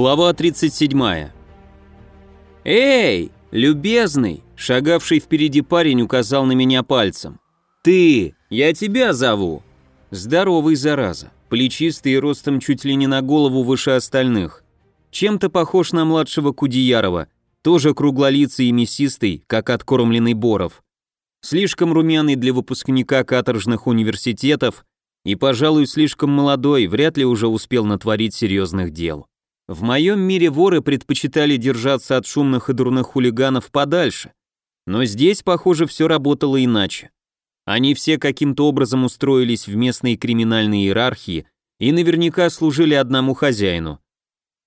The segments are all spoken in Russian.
Глава 37. «Эй, любезный!» – шагавший впереди парень указал на меня пальцем. «Ты! Я тебя зову!» Здоровый, зараза, плечистый и ростом чуть ли не на голову выше остальных. Чем-то похож на младшего Кудеярова, тоже круглолицый и мясистый, как откормленный Боров. Слишком румяный для выпускника каторжных университетов и, пожалуй, слишком молодой, вряд ли уже успел натворить серьезных дел. В моем мире воры предпочитали держаться от шумных и дурных хулиганов подальше. Но здесь, похоже, все работало иначе. Они все каким-то образом устроились в местной криминальной иерархии и наверняка служили одному хозяину.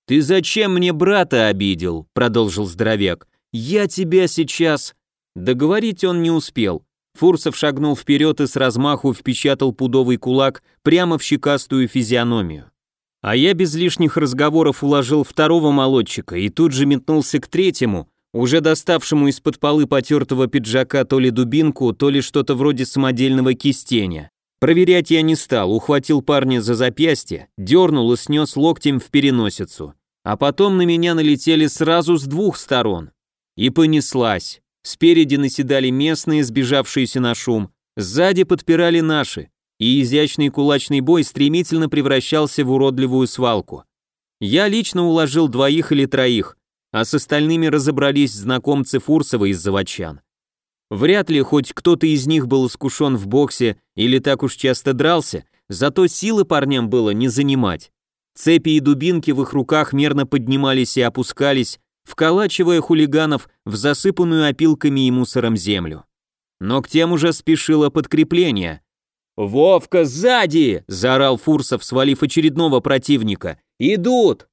«Ты зачем мне брата обидел?» — продолжил здоровяк. «Я тебя сейчас...» Договорить он не успел. Фурсов шагнул вперед и с размаху впечатал пудовый кулак прямо в щекастую физиономию. А я без лишних разговоров уложил второго молодчика и тут же метнулся к третьему, уже доставшему из-под полы потертого пиджака то ли дубинку, то ли что-то вроде самодельного кистеня. Проверять я не стал, ухватил парня за запястье, дернул и снес локтем в переносицу. А потом на меня налетели сразу с двух сторон. И понеслась. Спереди наседали местные, сбежавшиеся на шум, сзади подпирали наши и изящный кулачный бой стремительно превращался в уродливую свалку. Я лично уложил двоих или троих, а с остальными разобрались знакомцы Фурсова из заводчан. Вряд ли хоть кто-то из них был искушен в боксе или так уж часто дрался, зато силы парням было не занимать. Цепи и дубинки в их руках мерно поднимались и опускались, вколачивая хулиганов в засыпанную опилками и мусором землю. Но к тем уже спешило подкрепление, «Вовка, сзади!» – заорал Фурсов, свалив очередного противника. «Идут!»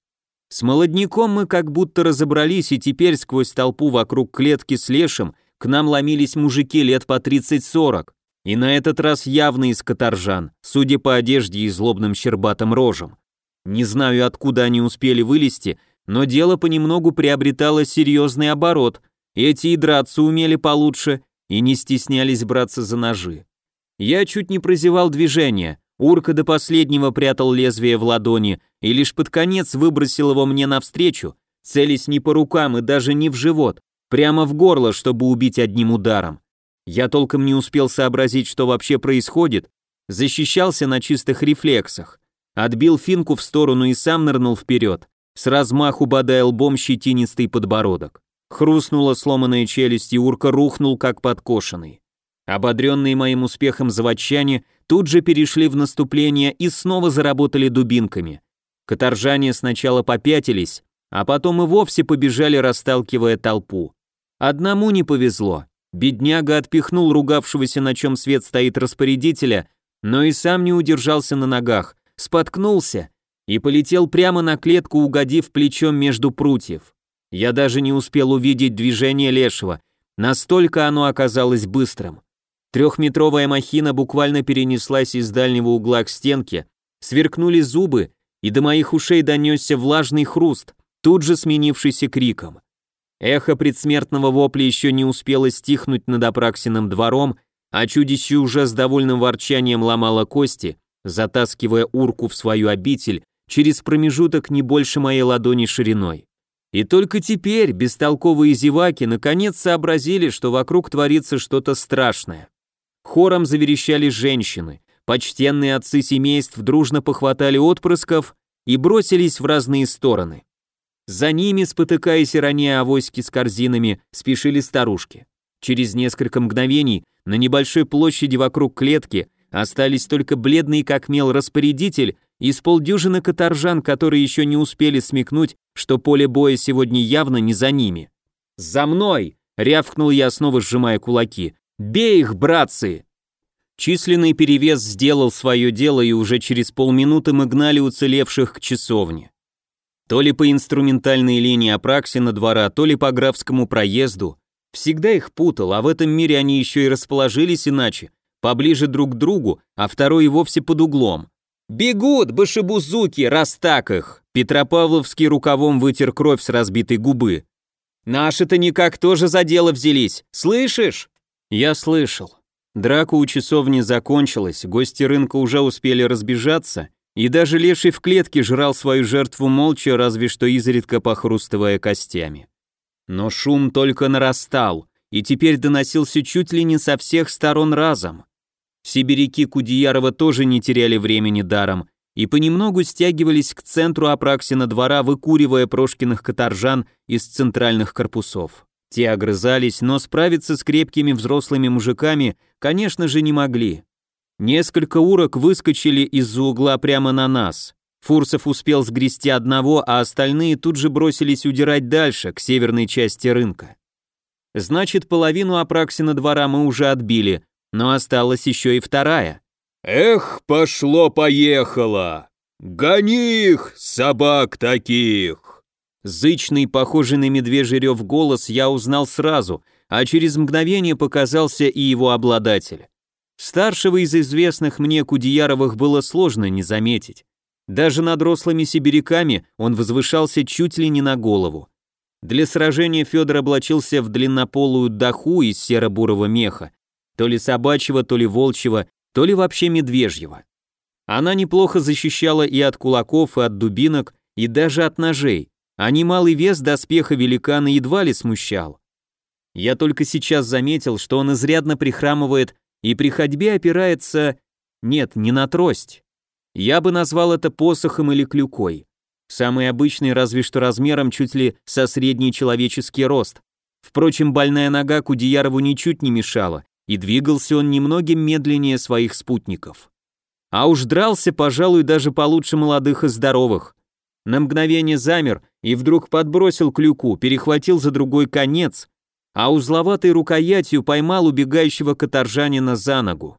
С молодняком мы как будто разобрались, и теперь сквозь толпу вокруг клетки с лешим к нам ломились мужики лет по 30-40, и на этот раз явно из каторжан, судя по одежде и злобным щербатым рожам. Не знаю, откуда они успели вылезти, но дело понемногу приобретало серьезный оборот, эти и драться умели получше, и не стеснялись браться за ножи. Я чуть не прозевал движение. Урка до последнего прятал лезвие в ладони и лишь под конец выбросил его мне навстречу, целясь не по рукам и даже не в живот, прямо в горло, чтобы убить одним ударом. Я толком не успел сообразить, что вообще происходит, защищался на чистых рефлексах. Отбил финку в сторону и сам нырнул вперед, с размаху бодая лбом щетинистый подбородок. Хрустнула сломанная челюсть, и урка рухнул, как подкошенный. Ободренные моим успехом заводчане тут же перешли в наступление и снова заработали дубинками. Каторжане сначала попятились, а потом и вовсе побежали, расталкивая толпу. Одному не повезло. Бедняга отпихнул ругавшегося, на чем свет стоит распорядителя, но и сам не удержался на ногах, споткнулся и полетел прямо на клетку, угодив плечом между прутьев. Я даже не успел увидеть движение лешего, настолько оно оказалось быстрым. Трехметровая махина буквально перенеслась из дальнего угла к стенке, сверкнули зубы, и до моих ушей донесся влажный хруст, тут же сменившийся криком. Эхо предсмертного вопля еще не успело стихнуть над Апраксиным двором, а чудище уже с довольным ворчанием ломало кости, затаскивая урку в свою обитель через промежуток не больше моей ладони шириной. И только теперь бестолковые зеваки наконец сообразили, что вокруг творится что-то страшное. Хором заверещали женщины. Почтенные отцы семейств дружно похватали отпрысков и бросились в разные стороны. За ними, спотыкаясь и роняя авоськи с корзинами, спешили старушки. Через несколько мгновений на небольшой площади вокруг клетки остались только бледный как мел распорядитель и с полдюжины каторжан, которые еще не успели смекнуть, что поле боя сегодня явно не за ними. «За мной!» — рявкнул я, снова сжимая кулаки. Бей их, братцы!» Численный перевес сделал свое дело, и уже через полминуты мы гнали уцелевших к часовне. То ли по инструментальной линии Апраксина двора, то ли по графскому проезду. Всегда их путал, а в этом мире они еще и расположились иначе, поближе друг к другу, а второй и вовсе под углом. «Бегут, башебузуки, раз так их!» Петропавловский рукавом вытер кровь с разбитой губы. «Наши-то никак тоже за дело взялись, слышишь?» Я слышал. Драка у часовни закончилась, гости рынка уже успели разбежаться, и даже леший в клетке жрал свою жертву молча, разве что изредка похрустывая костями. Но шум только нарастал, и теперь доносился чуть ли не со всех сторон разом. Сибиряки Кудеярова тоже не теряли времени даром и понемногу стягивались к центру Апраксина двора, выкуривая Прошкиных каторжан из центральных корпусов. Те огрызались, но справиться с крепкими взрослыми мужиками, конечно же, не могли. Несколько урок выскочили из-за угла прямо на нас. Фурсов успел сгрести одного, а остальные тут же бросились удирать дальше, к северной части рынка. Значит, половину Апраксина двора мы уже отбили, но осталась еще и вторая. «Эх, пошло-поехало! Гони их, собак таких!» Зычный, похожий на медвежий рев голос я узнал сразу, а через мгновение показался и его обладатель. Старшего из известных мне Кудеяровых было сложно не заметить. Даже над рослыми сибиряками он возвышался чуть ли не на голову. Для сражения Федор облачился в длиннополую даху из серо-бурого меха, то ли собачьего, то ли волчьего, то ли вообще медвежьего. Она неплохо защищала и от кулаков, и от дубинок, и даже от ножей, а немалый вес доспеха великана едва ли смущал. Я только сейчас заметил, что он изрядно прихрамывает и при ходьбе опирается... Нет, не на трость. Я бы назвал это посохом или клюкой. Самый обычный, разве что размером чуть ли со средний человеческий рост. Впрочем, больная нога Кудеярову ничуть не мешала, и двигался он немногим медленнее своих спутников. А уж дрался, пожалуй, даже получше молодых и здоровых. На мгновение замер и вдруг подбросил клюку, перехватил за другой конец, а узловатой рукоятью поймал убегающего каторжанина за ногу.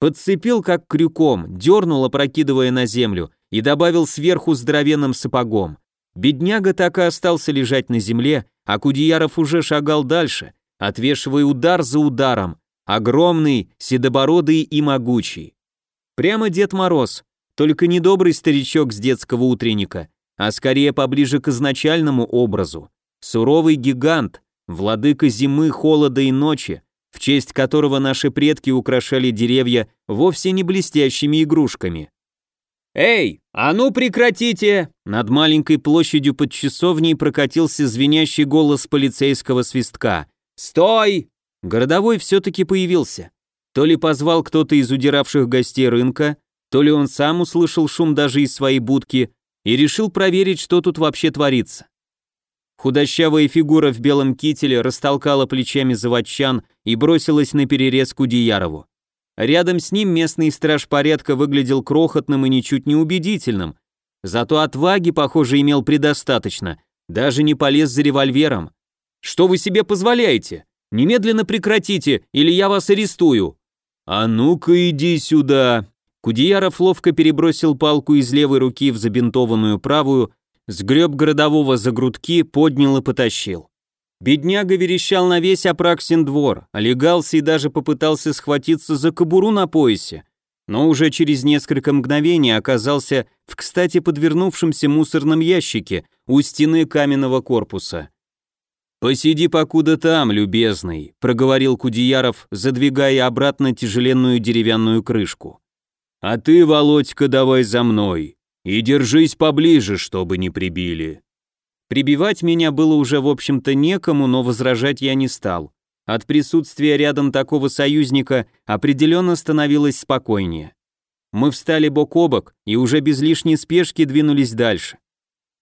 Подцепил как крюком, дернул, опрокидывая на землю, и добавил сверху здоровенным сапогом. Бедняга так и остался лежать на земле, а Кудеяров уже шагал дальше, отвешивая удар за ударом, огромный, седобородый и могучий. Прямо Дед Мороз, только не добрый старичок с детского утренника, а скорее поближе к изначальному образу. Суровый гигант, владыка зимы, холода и ночи, в честь которого наши предки украшали деревья вовсе не блестящими игрушками. «Эй, а ну прекратите!» Над маленькой площадью под часовней прокатился звенящий голос полицейского свистка. «Стой!» Городовой все-таки появился. То ли позвал кто-то из удиравших гостей рынка, то ли он сам услышал шум даже из своей будки и решил проверить, что тут вообще творится. Худощавая фигура в белом кителе растолкала плечами заводчан и бросилась на перерез Кудеярову. Рядом с ним местный страж порядка выглядел крохотным и ничуть не убедительным. Зато отваги, похоже, имел предостаточно, даже не полез за револьвером. «Что вы себе позволяете? Немедленно прекратите, или я вас арестую!» «А ну-ка иди сюда!» Кудеяров ловко перебросил палку из левой руки в забинтованную правую, Сгреб городового за грудки, поднял и потащил. Бедняга верещал на весь Апраксин двор, олегался и даже попытался схватиться за кобуру на поясе, но уже через несколько мгновений оказался в кстати подвернувшемся мусорном ящике у стены каменного корпуса. «Посиди покуда там, любезный», — проговорил Кудеяров, задвигая обратно тяжеленную деревянную крышку. «А ты, Володька, давай за мной. И держись поближе, чтобы не прибили. Прибивать меня было уже, в общем-то, некому, но возражать я не стал. От присутствия рядом такого союзника определенно становилось спокойнее. Мы встали бок о бок и уже без лишней спешки двинулись дальше.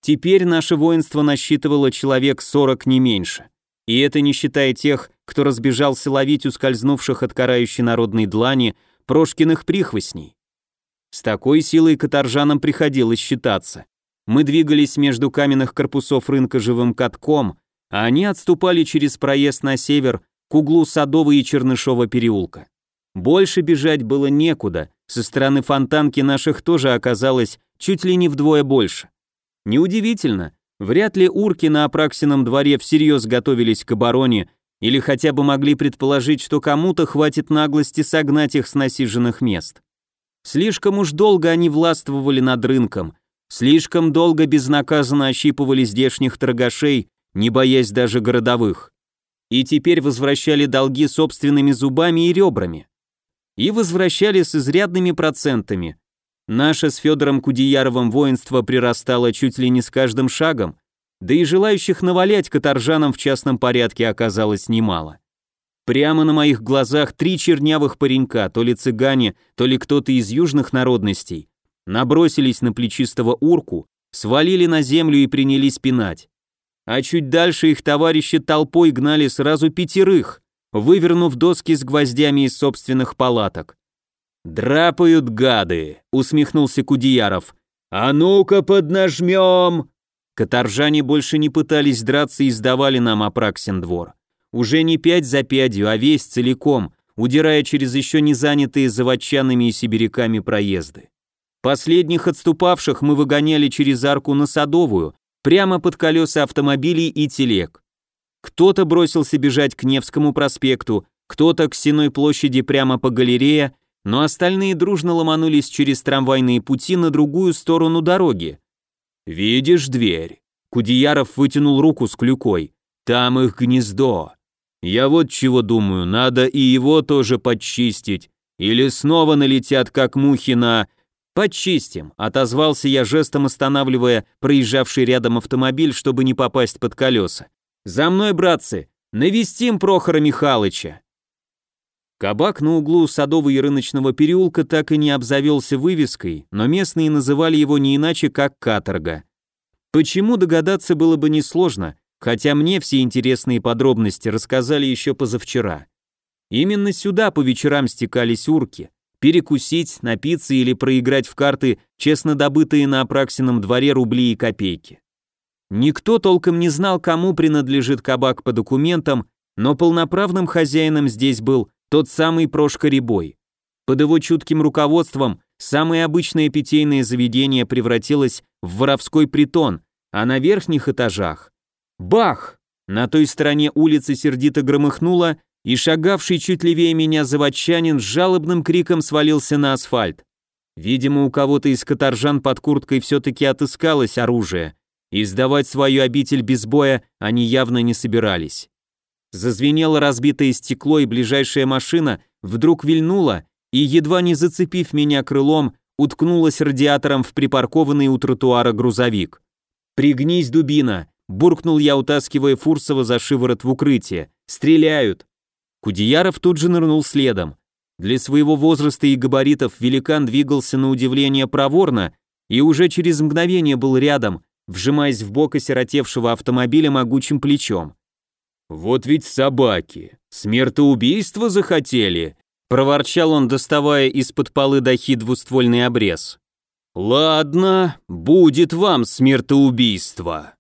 Теперь наше воинство насчитывало человек 40 не меньше. И это не считая тех, кто разбежался ловить ускользнувших от карающей народной длани Прошкиных прихвостней. С такой силой каторжанам приходилось считаться. Мы двигались между каменных корпусов рынка живым катком, а они отступали через проезд на север к углу Садового и Чернышова переулка. Больше бежать было некуда, со стороны фонтанки наших тоже оказалось чуть ли не вдвое больше. Неудивительно, вряд ли урки на Апраксином дворе всерьез готовились к обороне или хотя бы могли предположить, что кому-то хватит наглости согнать их с насиженных мест. Слишком уж долго они властвовали над рынком, слишком долго безнаказанно ощипывали здешних торгашей, не боясь даже городовых. И теперь возвращали долги собственными зубами и ребрами. И возвращали с изрядными процентами. Наше с Федором Кудеяровым воинство прирастало чуть ли не с каждым шагом, да и желающих навалять каторжанам в частном порядке оказалось немало. Прямо на моих глазах три чернявых паренька, то ли цыгане, то ли кто-то из южных народностей, набросились на плечистого урку, свалили на землю и принялись пинать. А чуть дальше их товарищи толпой гнали сразу пятерых, вывернув доски с гвоздями из собственных палаток. «Драпают гады», — усмехнулся Кудеяров. «А ну-ка поднажмем!» Каторжане больше не пытались драться и сдавали нам Апраксин двор. Уже не пять за пятью, а весь целиком, удирая через еще не занятые заводчанами и сибиряками проезды. Последних отступавших мы выгоняли через арку на Садовую, прямо под колеса автомобилей и телег. Кто-то бросился бежать к Невскому проспекту, кто-то к Сеной площади прямо по галерее, но остальные дружно ломанулись через трамвайные пути на другую сторону дороги. «Видишь дверь?» Кудеяров вытянул руку с клюкой. «Там их гнездо. Я вот чего думаю, надо и его тоже подчистить. Или снова налетят, как мухи на...» «Подчистим», — отозвался я жестом, останавливая проезжавший рядом автомобиль, чтобы не попасть под колеса. «За мной, братцы! Навестим Прохора Михалыча!» Кабак на углу Садового и Рыночного переулка так и не обзавелся вывеской, но местные называли его не иначе, как каторга. Почему догадаться было бы несложно, хотя мне все интересные подробности рассказали еще позавчера. Именно сюда по вечерам стекались урки, перекусить, напиться или проиграть в карты честно добытые на Апраксином дворе рубли и копейки. Никто толком не знал, кому принадлежит кабак по документам, но полноправным хозяином здесь был тот самый Прошка Рябой. Под его чутким руководством самое обычное питейное заведение превратилось в воровской притон, а на верхних этажах... Бах! На той стороне улицы сердито громыхнуло, и шагавший чуть левее меня заводчанин с жалобным криком свалился на асфальт. Видимо, у кого-то из каторжан под курткой все-таки отыскалось оружие, и сдавать свою обитель без боя они явно не собирались. Зазвенело разбитое стекло, и ближайшая машина вдруг вильнула и, едва не зацепив меня крылом, уткнулась радиатором в припаркованный у тротуара грузовик. «Пригнись, дубина!» – буркнул я, утаскивая Фурсова за шиворот в укрытие. «Стреляют!» Кудеяров тут же нырнул следом. Для своего возраста и габаритов великан двигался на удивление проворно и уже через мгновение был рядом, вжимаясь в бок осиротевшего автомобиля могучим плечом. «Вот ведь собаки! Смертоубийство захотели!» Проворчал он, доставая из-под полы дахи двуствольный обрез. «Ладно, будет вам смертоубийство!»